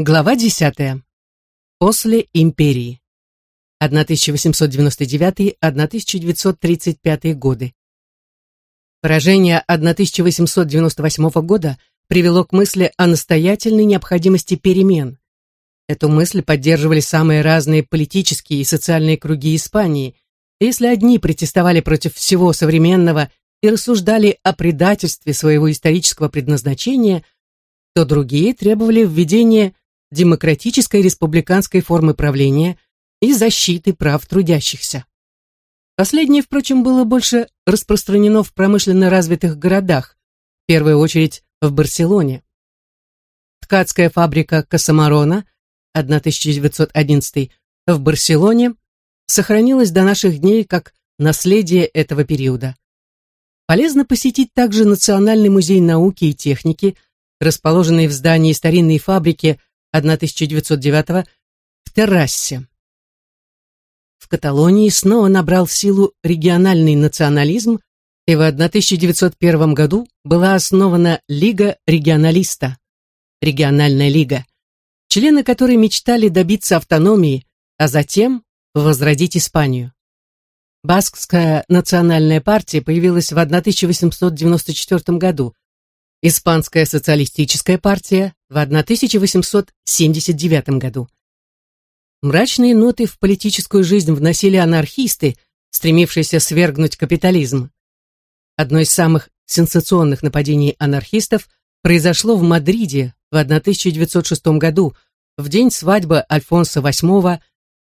Глава 10. После империи. 1899-1935 годы. Поражение 1898 года привело к мысли о настоятельной необходимости перемен. Эту мысль поддерживали самые разные политические и социальные круги Испании. если одни протестовали против всего современного и рассуждали о предательстве своего исторического предназначения, то другие требовали введения демократической республиканской формы правления и защиты прав трудящихся. Последнее, впрочем, было больше распространено в промышленно развитых городах, в первую очередь в Барселоне. Ткацкая фабрика Касамарона 1911 в Барселоне сохранилась до наших дней как наследие этого периода. Полезно посетить также Национальный музей науки и техники, расположенный в здании старинной фабрики 1909 в террасе. В Каталонии снова набрал силу региональный национализм, и в 1901 году была основана Лига регионалиста, региональная лига, члены которой мечтали добиться автономии, а затем возродить Испанию. Баскская национальная партия появилась в 1894 году, Испанская социалистическая партия в 1879 году. Мрачные ноты в политическую жизнь вносили анархисты, стремившиеся свергнуть капитализм. Одно из самых сенсационных нападений анархистов произошло в Мадриде в 1906 году, в день свадьбы Альфонса VIII,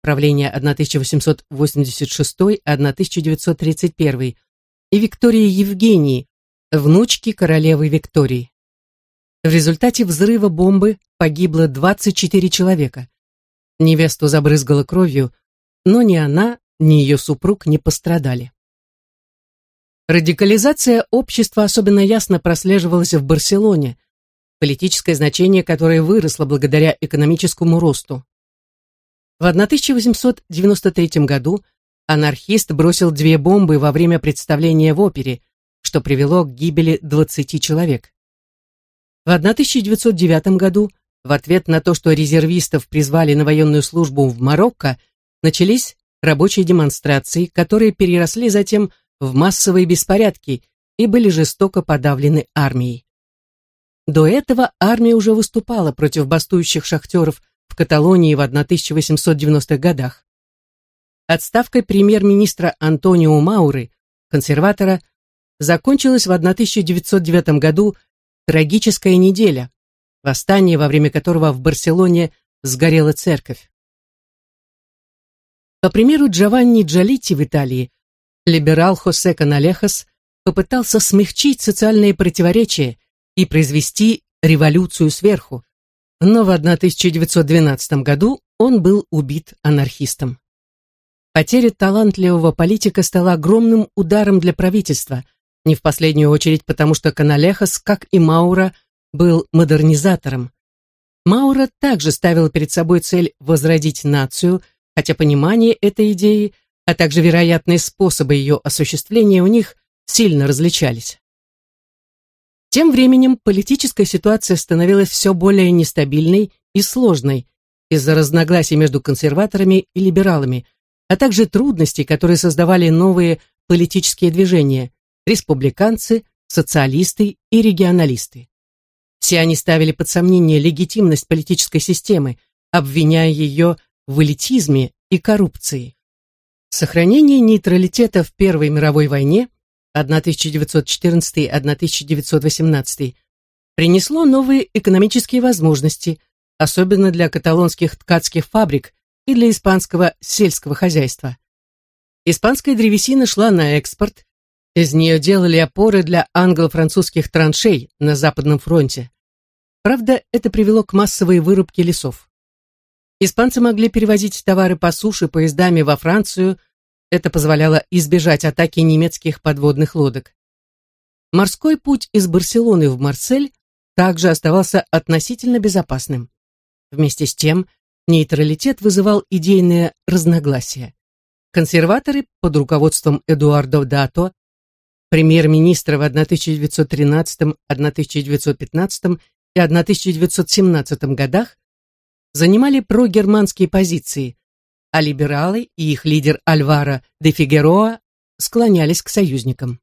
правления 1886-1931, и Виктории Евгении, внучки королевы Виктории. В результате взрыва бомбы погибло 24 человека. Невесту забрызгала кровью, но ни она, ни ее супруг не пострадали. Радикализация общества особенно ясно прослеживалась в Барселоне, политическое значение которой выросло благодаря экономическому росту. В 1893 году анархист бросил две бомбы во время представления в опере, что привело к гибели 20 человек. В 1909 году, в ответ на то, что резервистов призвали на военную службу в Марокко, начались рабочие демонстрации, которые переросли затем в массовые беспорядки и были жестоко подавлены армией. До этого армия уже выступала против бастующих шахтеров в Каталонии в 1890-х годах. Отставкой премьер-министра Антонио Мауры, консерватора, закончилась в 1909 году трагическая неделя, восстание, во время которого в Барселоне сгорела церковь. По примеру Джованни Джалити в Италии, либерал Хосе Каналехас попытался смягчить социальные противоречия и произвести революцию сверху, но в 1912 году он был убит анархистом. Потеря талантливого политика стала огромным ударом для правительства – не в последнюю очередь потому, что Каналехас, как и Маура, был модернизатором. Маура также ставил перед собой цель возродить нацию, хотя понимание этой идеи, а также вероятные способы ее осуществления у них сильно различались. Тем временем политическая ситуация становилась все более нестабильной и сложной из-за разногласий между консерваторами и либералами, а также трудностей, которые создавали новые политические движения, республиканцы, социалисты и регионалисты. Все они ставили под сомнение легитимность политической системы, обвиняя ее в элитизме и коррупции. Сохранение нейтралитета в Первой мировой войне 1914-1918 принесло новые экономические возможности, особенно для каталонских ткацких фабрик и для испанского сельского хозяйства. Испанская древесина шла на экспорт, из нее делали опоры для англо-французских траншей на Западном фронте. Правда, это привело к массовой вырубке лесов. Испанцы могли перевозить товары по суше поездами во Францию, это позволяло избежать атаки немецких подводных лодок. Морской путь из Барселоны в Марсель также оставался относительно безопасным. Вместе с тем, нейтралитет вызывал идейные разногласия. Консерваторы под руководством Эдуардо Дато премьер-министра в 1913, 1915 и 1917 годах занимали прогерманские позиции, а либералы и их лидер Альваро де Фигероа склонялись к союзникам.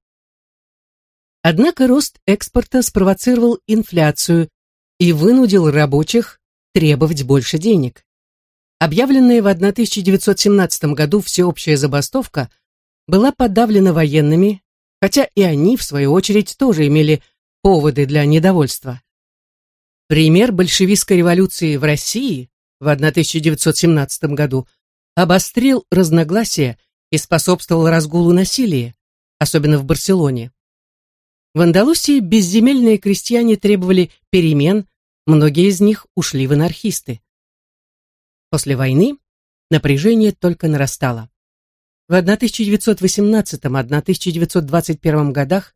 Однако рост экспорта спровоцировал инфляцию и вынудил рабочих требовать больше денег. Объявленная в 1917 году всеобщая забастовка была подавлена военными, хотя и они, в свою очередь, тоже имели поводы для недовольства. Пример большевистской революции в России в 1917 году обострил разногласия и способствовал разгулу насилия, особенно в Барселоне. В Андалусии безземельные крестьяне требовали перемен, многие из них ушли в анархисты. После войны напряжение только нарастало. В 1918-1921 годах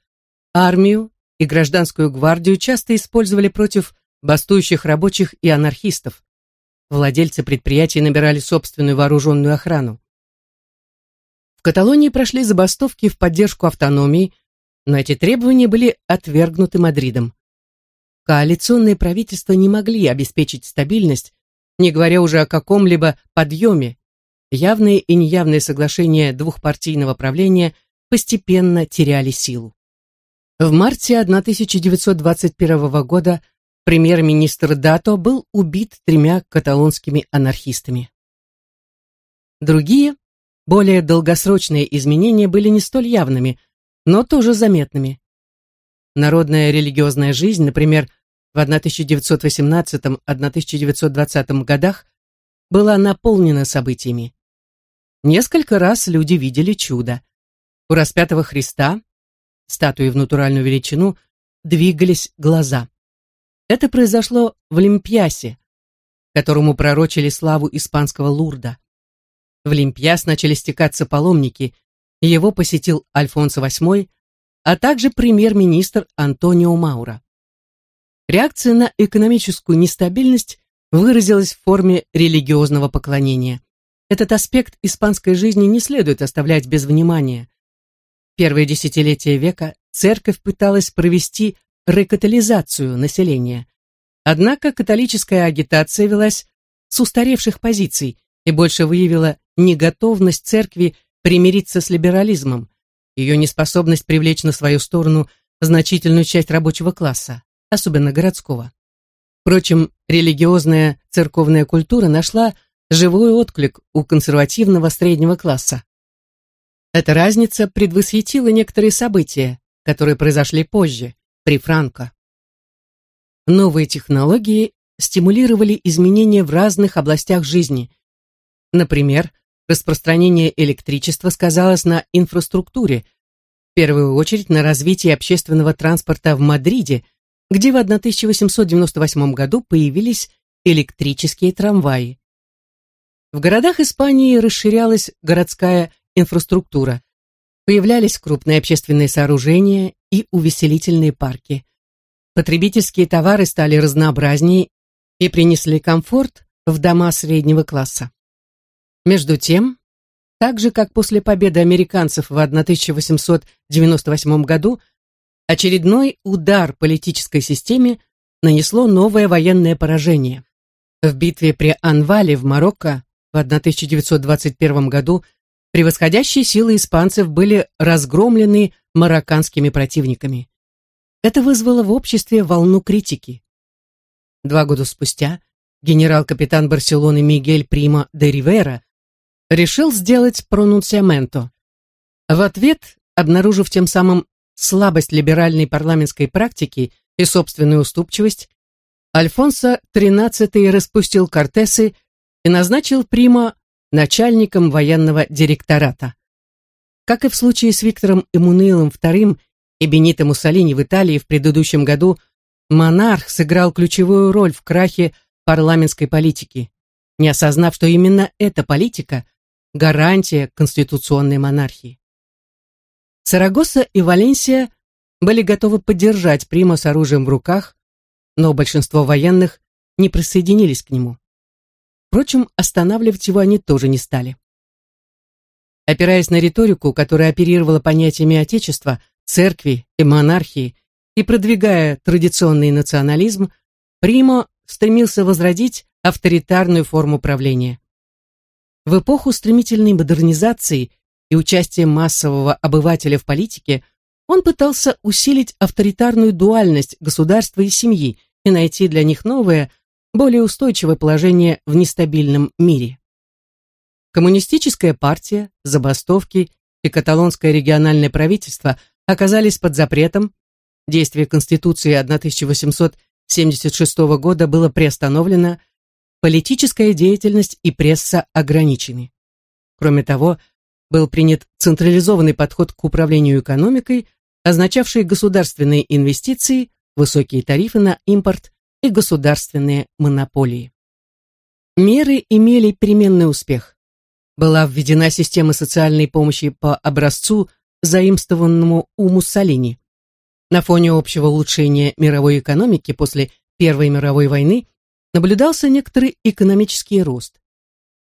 армию и гражданскую гвардию часто использовали против бастующих рабочих и анархистов. Владельцы предприятий набирали собственную вооруженную охрану. В Каталонии прошли забастовки в поддержку автономии, но эти требования были отвергнуты Мадридом. Коалиционные правительства не могли обеспечить стабильность, не говоря уже о каком-либо подъеме. Явные и неявные соглашения двухпартийного правления постепенно теряли силу. В марте 1921 года премьер-министр Дато был убит тремя каталонскими анархистами. Другие, более долгосрочные изменения были не столь явными, но тоже заметными. Народная религиозная жизнь, например, в 1918-1920 годах была наполнена событиями. Несколько раз люди видели чудо. У распятого Христа, статуи в натуральную величину, двигались глаза. Это произошло в Лимпьясе, которому пророчили славу испанского Лурда. В Лимпьяс начали стекаться паломники, его посетил Альфонсо VIII, а также премьер-министр Антонио Маура. Реакция на экономическую нестабильность выразилась в форме религиозного поклонения. Этот аспект испанской жизни не следует оставлять без внимания. Первые десятилетия века церковь пыталась провести рекатализацию населения. Однако католическая агитация велась с устаревших позиций и больше выявила неготовность церкви примириться с либерализмом, ее неспособность привлечь на свою сторону значительную часть рабочего класса, особенно городского. Впрочем, религиозная церковная культура нашла живой отклик у консервативного среднего класса. Эта разница предвосхитила некоторые события, которые произошли позже, при Франко. Новые технологии стимулировали изменения в разных областях жизни. Например, распространение электричества сказалось на инфраструктуре, в первую очередь на развитии общественного транспорта в Мадриде, где в 1898 году появились электрические трамваи. В городах Испании расширялась городская инфраструктура. Появлялись крупные общественные сооружения и увеселительные парки. Потребительские товары стали разнообразнее и принесли комфорт в дома среднего класса. Между тем, так же как после победы американцев в 1898 году, очередной удар политической системе нанесло новое военное поражение. В битве при Анвале в Марокко в 1921 году превосходящие силы испанцев были разгромлены марокканскими противниками. Это вызвало в обществе волну критики. Два года спустя генерал-капитан Барселоны Мигель Прима де Ривера решил сделать пронунсиаменто. В ответ, обнаружив тем самым слабость либеральной парламентской практики и собственную уступчивость, Альфонсо XIII распустил Кортесы и назначил Прима начальником военного директората. Как и в случае с Виктором Эммануилом II и Бенито Муссолини в Италии в предыдущем году, монарх сыграл ключевую роль в крахе парламентской политики, не осознав, что именно эта политика – гарантия конституционной монархии. Сарагоса и Валенсия были готовы поддержать Прима с оружием в руках, но большинство военных не присоединились к нему. Впрочем, останавливать его они тоже не стали. Опираясь на риторику, которая оперировала понятиями Отечества, церкви и монархии, и продвигая традиционный национализм, Примо стремился возродить авторитарную форму правления. В эпоху стремительной модернизации и участия массового обывателя в политике он пытался усилить авторитарную дуальность государства и семьи и найти для них новое, более устойчивое положение в нестабильном мире. Коммунистическая партия, забастовки и каталонское региональное правительство оказались под запретом, действие Конституции 1876 года было приостановлено, политическая деятельность и пресса ограничены. Кроме того, был принят централизованный подход к управлению экономикой, означавший государственные инвестиции, высокие тарифы на импорт и государственные монополии. Меры имели переменный успех. Была введена система социальной помощи по образцу, заимствованному у Муссолини. На фоне общего улучшения мировой экономики после Первой мировой войны наблюдался некоторый экономический рост.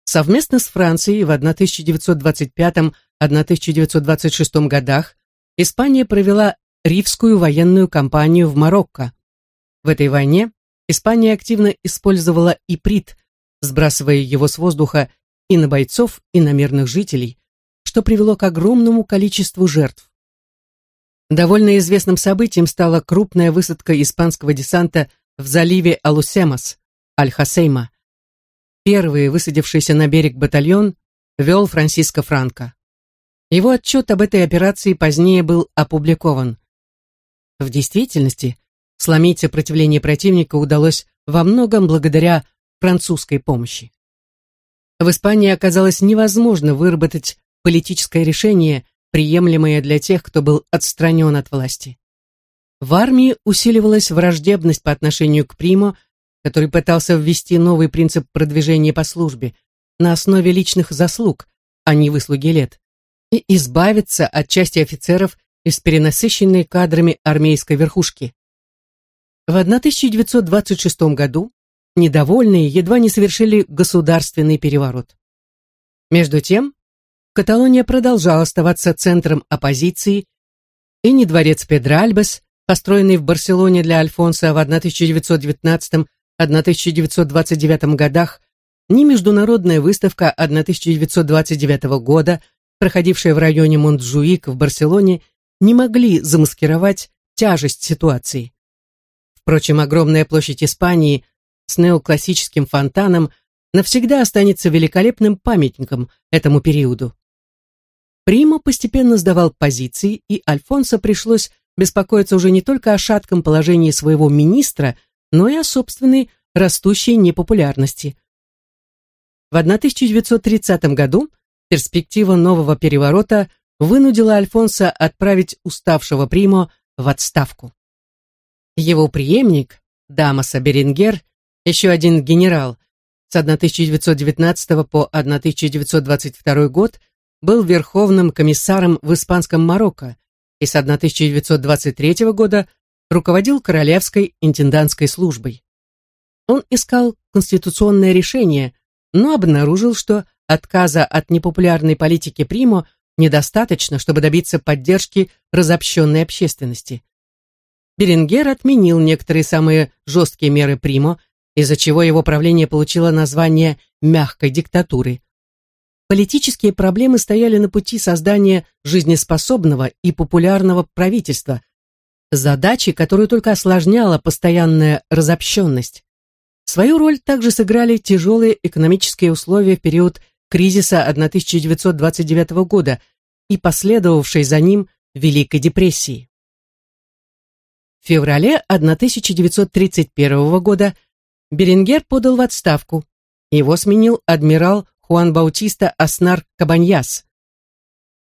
Совместно с Францией в 1925-1926 годах Испания провела Ривскую военную кампанию в Марокко. В этой войне Испания активно использовала иприт, сбрасывая его с воздуха и на бойцов, и на мирных жителей, что привело к огромному количеству жертв. Довольно известным событием стала крупная высадка испанского десанта в заливе Алусемас, Аль-Хасейма. Первый высадившийся на берег батальон вел Франсиско Франко. Его отчет об этой операции позднее был опубликован. В действительности, сломить сопротивление противника удалось во многом благодаря французской помощи. В Испании оказалось невозможно выработать политическое решение, приемлемое для тех, кто был отстранен от власти. В армии усиливалась враждебность по отношению к Примо, который пытался ввести новый принцип продвижения по службе на основе личных заслуг, а не выслуги лет, и избавиться от части офицеров из перенасыщенной кадрами армейской верхушки. В 1926 году недовольные едва не совершили государственный переворот. Между тем, Каталония продолжала оставаться центром оппозиции, и ни дворец Педральбес, построенный в Барселоне для Альфонса в 1919-1929 годах, ни международная выставка 1929 года, проходившая в районе Монтжуик в Барселоне, не могли замаскировать тяжесть ситуации. Впрочем, огромная площадь Испании с неоклассическим фонтаном навсегда останется великолепным памятником этому периоду. Примо постепенно сдавал позиции, и Альфонсо пришлось беспокоиться уже не только о шатком положении своего министра, но и о собственной растущей непопулярности. В 1930 году перспектива нового переворота вынудила Альфонса отправить уставшего Примо в отставку. Его преемник, Дамаса Берингер, еще один генерал, с 1919 по 1922 год был верховным комиссаром в испанском Марокко и с 1923 года руководил Королевской интендантской службой. Он искал конституционное решение, но обнаружил, что отказа от непопулярной политики Примо недостаточно, чтобы добиться поддержки разобщенной общественности. Беренгер отменил некоторые самые жесткие меры Примо, из-за чего его правление получило название «мягкой диктатуры». Политические проблемы стояли на пути создания жизнеспособного и популярного правительства, задачи, которую только осложняла постоянная разобщенность. Свою роль также сыграли тяжелые экономические условия в период кризиса 1929 года и последовавшей за ним Великой депрессии. Феврале 1931 года Беренгер подал в отставку. Его сменил адмирал Хуан Баутиста Аснар Кабаньяс.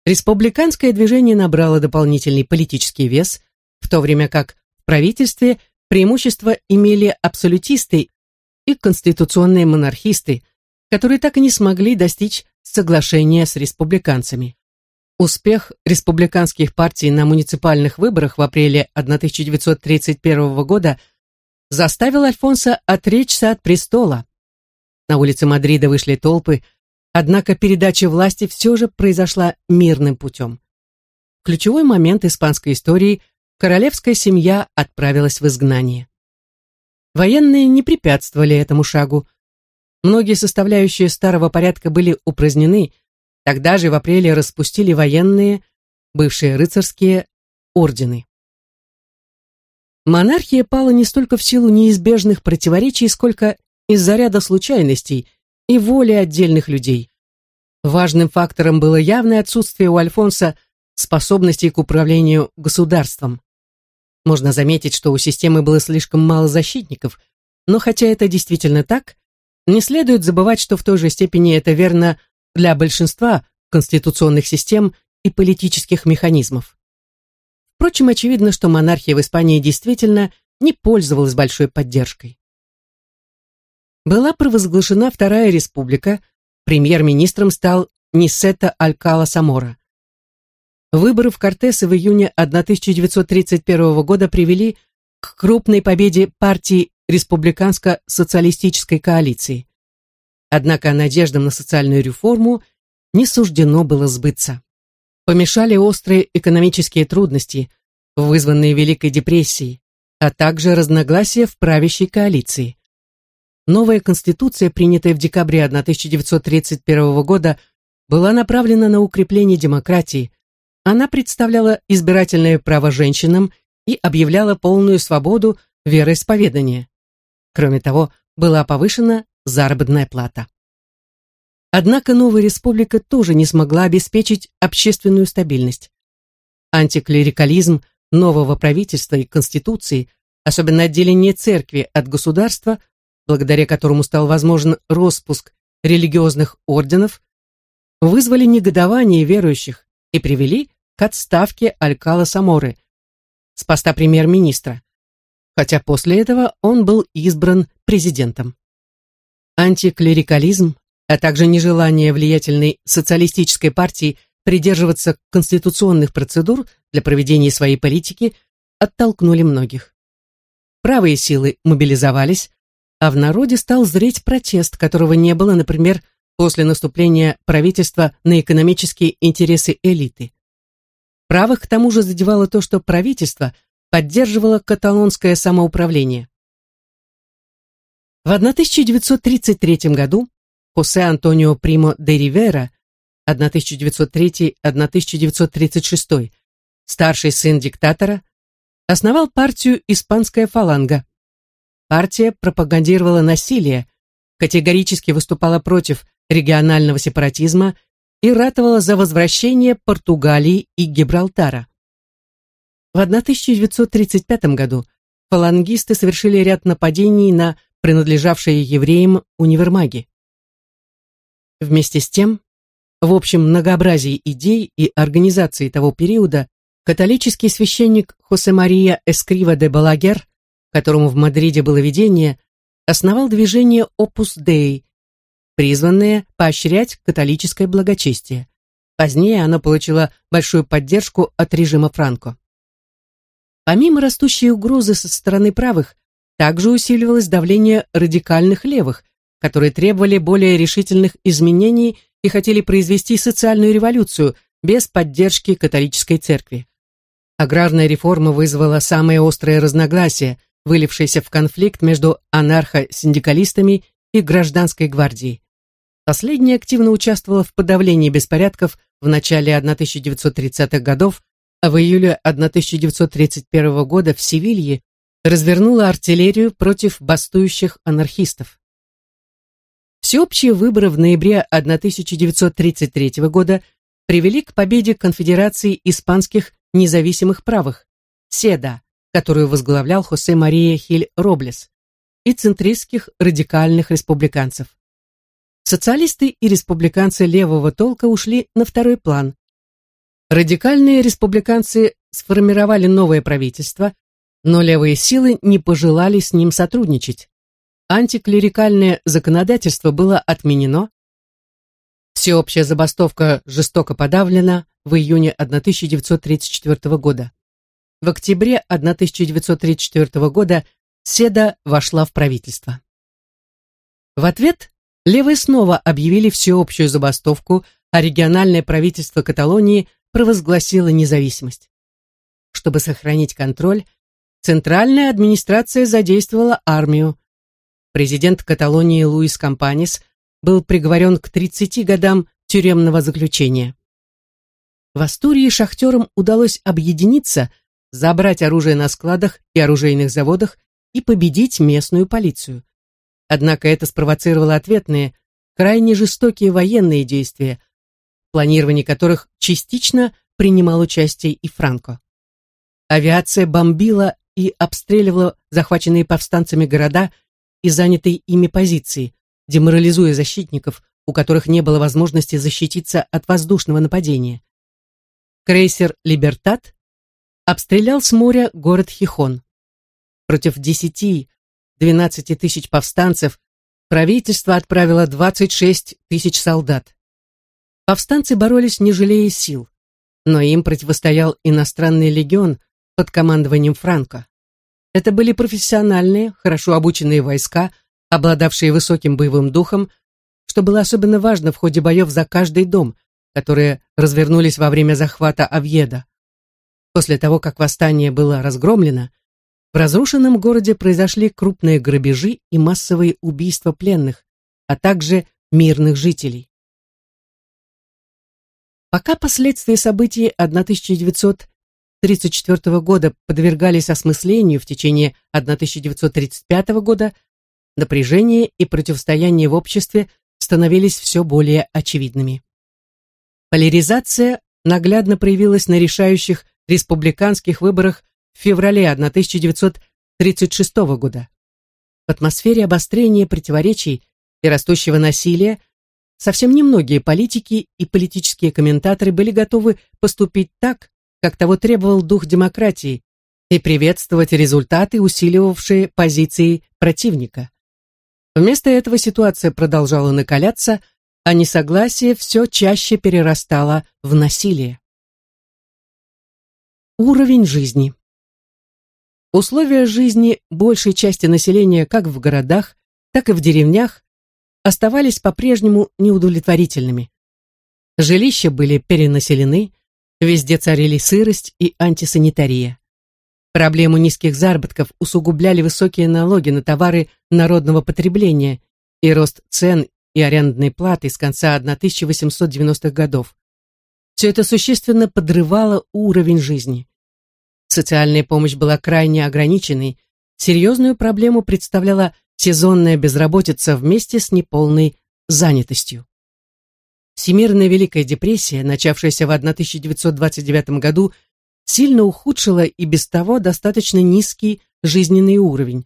Республиканское движение набрало дополнительный политический вес, в то время как в правительстве преимущество имели абсолютисты и конституционные монархисты, которые так и не смогли достичь соглашения с республиканцами. Успех республиканских партий на муниципальных выборах в апреле 1931 года заставил Альфонса отречься от престола. На улице Мадрида вышли толпы, однако передача власти все же произошла мирным путем. В ключевой момент испанской истории королевская семья отправилась в изгнание. Военные не препятствовали этому шагу, многие составляющие старого порядка были упразднены, тогда же в апреле распустили военные, бывшие рыцарские, ордены. Монархия пала не столько в силу неизбежных противоречий, сколько из-за ряда случайностей и воли отдельных людей. Важным фактором было явное отсутствие у Альфонса способностей к управлению государством. Можно заметить, что у системы было слишком мало защитников, но хотя это действительно так, не следует забывать, что в той же степени это верно для большинства конституционных систем и политических механизмов. Впрочем, очевидно, что монархия в Испании действительно не пользовалась большой поддержкой. Была провозглашена Вторая Республика, премьер-министром стал Нисета Алькала Самора. Выборы в Кортесе в июне 1931 года привели к крупной победе партии республиканско-социалистической коалиции. Однако надеждам на социальную реформу не суждено было сбыться. Помешали острые экономические трудности, вызванные Великой депрессией, а также разногласия в правящей коалиции. Новая конституция, принятая в декабре 1931 года, была направлена на укрепление демократии, она представляла избирательное право женщинам и объявляла полную свободу вероисповедания. Кроме того, была повышена заработная плата. Однако новая республика тоже не смогла обеспечить общественную стабильность. Антиклерикализм нового правительства и конституции, особенно отделение церкви от государства, благодаря которому стал возможен распуск религиозных орденов, вызвали негодование верующих и привели к отставке Алькала Саморы с поста премьер-министра, хотя после этого он был избран президентом. Антиклерикализм, а также нежелание влиятельной социалистической партии придерживаться конституционных процедур для проведения своей политики оттолкнули многих. Правые силы мобилизовались, а в народе стал зреть протест, которого не было, например, после наступления правительства на экономические интересы элиты. Правых к тому же задевало то, что правительство поддерживало каталонское самоуправление. В 1933 году Хосе Антонио Примо де Ривера 1903-1936, старший сын диктатора, основал партию «Испанская фаланга». Партия пропагандировала насилие, категорически выступала против регионального сепаратизма и ратовала за возвращение Португалии и Гибралтара. В 1935 году фалангисты совершили ряд нападений на принадлежавшие евреям универмаги. Вместе с тем, в общем многообразии идей и организации того периода, католический священник Хосе Мария Эскрива де Балагер, которому в Мадриде было видение, основал движение Opus Dei, призванное поощрять католическое благочестие. Позднее оно получило большую поддержку от режима Франко. Помимо растущей угрозы со стороны правых, также усиливалось давление радикальных левых, которые требовали более решительных изменений и хотели произвести социальную революцию без поддержки католической церкви. Аграрная реформа вызвала самые острые разногласия, вылившиеся в конфликт между анархо-синдикалистами и гражданской гвардией. Последняя активно участвовала в подавлении беспорядков в начале 1930-х годов, а в июле 1931 года в Севилье развернула артиллерию против бастующих анархистов. Всеобщие выборы в ноябре 1933 года привели к победе Конфедерации испанских независимых правых, СЕДА, которую возглавлял Хосе Мария Хиль Роблес, и центристских радикальных республиканцев. Социалисты и республиканцы левого толка ушли на второй план. Радикальные республиканцы сформировали новое правительство, но левые силы не пожелали с ним сотрудничать. Антиклерикальное законодательство было отменено, всеобщая забастовка жестоко подавлена в июне 1934 года. В октябре 1934 года Седа вошла в правительство. В ответ левые снова объявили всеобщую забастовку, а региональное правительство Каталонии провозгласило независимость. Чтобы сохранить контроль, центральная администрация задействовала армию. президент Каталонии Луис Кампанис был приговорен к 30 годам тюремного заключения. В Астурии шахтерам удалось объединиться, забрать оружие на складах и оружейных заводах и победить местную полицию. Однако это спровоцировало ответные, крайне жестокие военные действия, в планировании которых частично принимал участие и Франко. Авиация бомбила и обстреливала захваченные повстанцами города и занятые ими позиции, деморализуя защитников, у которых не было возможности защититься от воздушного нападения крейсер «Либертат» обстрелял с моря город Хихон. Против 10-12 тысяч повстанцев правительство отправило 26 тысяч солдат. Повстанцы боролись не жалея сил, но им противостоял иностранный легион под командованием Франко. Это были профессиональные, хорошо обученные войска, обладавшие высоким боевым духом, что было особенно важно в ходе боев за каждый дом, которые развернулись во время захвата Авьеда. После того, как восстание было разгромлено, в разрушенном городе произошли крупные грабежи и массовые убийства пленных, а также мирных жителей. Пока последствия событий 1934 года подвергались осмыслению в течение 1935 года, напряжение и противостояние в обществе становились все более очевидными. Поляризация наглядно проявилась на решающих республиканских выборах в феврале 1936 года. В атмосфере обострения противоречий и растущего насилия совсем немногие политики и политические комментаторы были готовы поступить так, как того требовал дух демократии, и приветствовать результаты, усиливавшие позиции противника. Вместо этого ситуация продолжала накаляться, а несогласие все чаще перерастало в насилие. Уровень жизни. Условия жизни большей части населения как в городах, так и в деревнях оставались по-прежнему неудовлетворительными. Жилища были перенаселены, везде царили сырость и антисанитария. Проблему низких заработков усугубляли высокие налоги на товары народного потребления и рост цен и арендной платы с конца 1890-х годов. Все это существенно подрывало уровень жизни. Социальная помощь была крайне ограниченной, серьезную проблему представляла сезонная безработица вместе с неполной занятостью. Всемирная Великая депрессия, начавшаяся в 1929 году, сильно ухудшила и без того достаточно низкий жизненный уровень.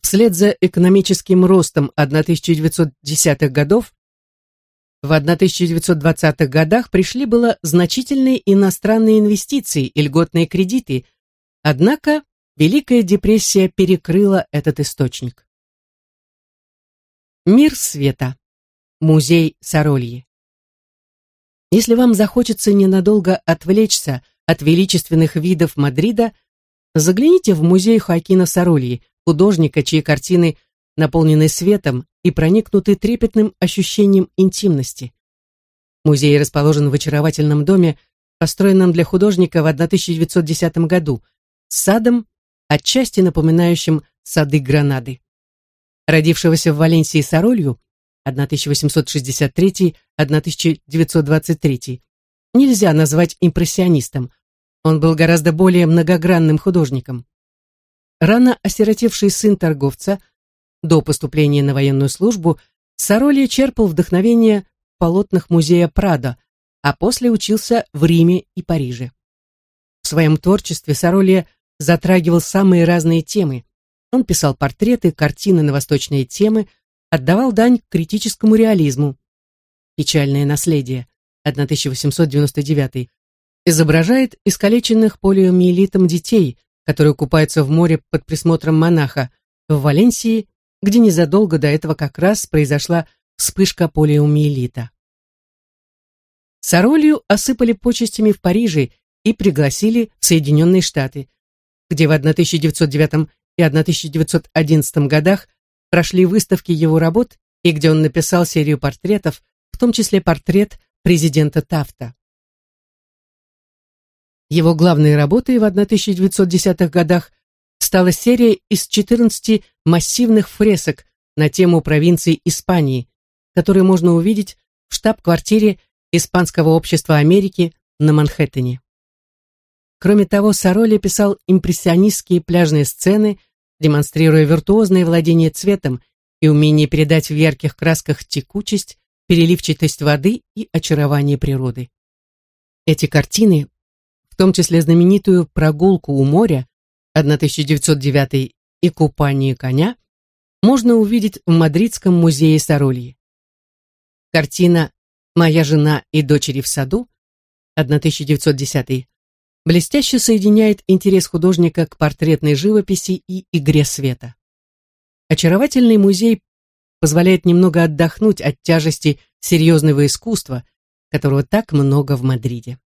Вслед за экономическим ростом 1910-х годов в 1920-х годах пришли было значительные иностранные инвестиции и льготные кредиты, однако Великая депрессия перекрыла этот источник. Мир света. Музей Сарольи. Если вам захочется ненадолго отвлечься от величественных видов Мадрида, загляните в музей Хоакина Сарольи, художника, чьи картины наполнены светом и проникнуты трепетным ощущением интимности. Музей расположен в очаровательном доме, построенном для художника в 1910 году, с садом, отчасти напоминающим сады Гранады. Родившегося в Валенсии Саролью 1863-1923 нельзя назвать импрессионистом. Он был гораздо более многогранным художником. Рано осиротевший сын торговца, до поступления на военную службу, Сароли черпал вдохновение в полотнах музея Прадо, а после учился в Риме и Париже. В своем творчестве Сароли затрагивал самые разные темы. Он писал портреты, картины на восточные темы, отдавал дань критическому реализму. «Печальное наследие» 1899 изображает искалеченных полиомиелитом детей, которые купаются в море под присмотром монаха, в Валенсии, где незадолго до этого как раз произошла вспышка полиомиелита. Саролью осыпали почестями в Париже и пригласили в Соединенные Штаты, где в 1909 и 1911 годах прошли выставки его работ и где он написал серию портретов, в том числе портрет президента Тафта. Его главной работой в 1910-х годах стала серия из 14 массивных фресок на тему провинций Испании, которые можно увидеть в штаб-квартире Испанского общества Америки на Манхэттене. Кроме того, Сароли писал импрессионистские пляжные сцены, демонстрируя виртуозное владение цветом и умение передать в ярких красках текучесть, переливчатость воды и очарование природы. Эти картины, в том числе знаменитую «Прогулку у моря» 1909 и «Купание коня», можно увидеть в Мадридском музее Сарольи. Картина «Моя жена и дочери в саду» 1910 блестяще соединяет интерес художника к портретной живописи и игре света. Очаровательный музей позволяет немного отдохнуть от тяжести серьезного искусства, которого так много в Мадриде.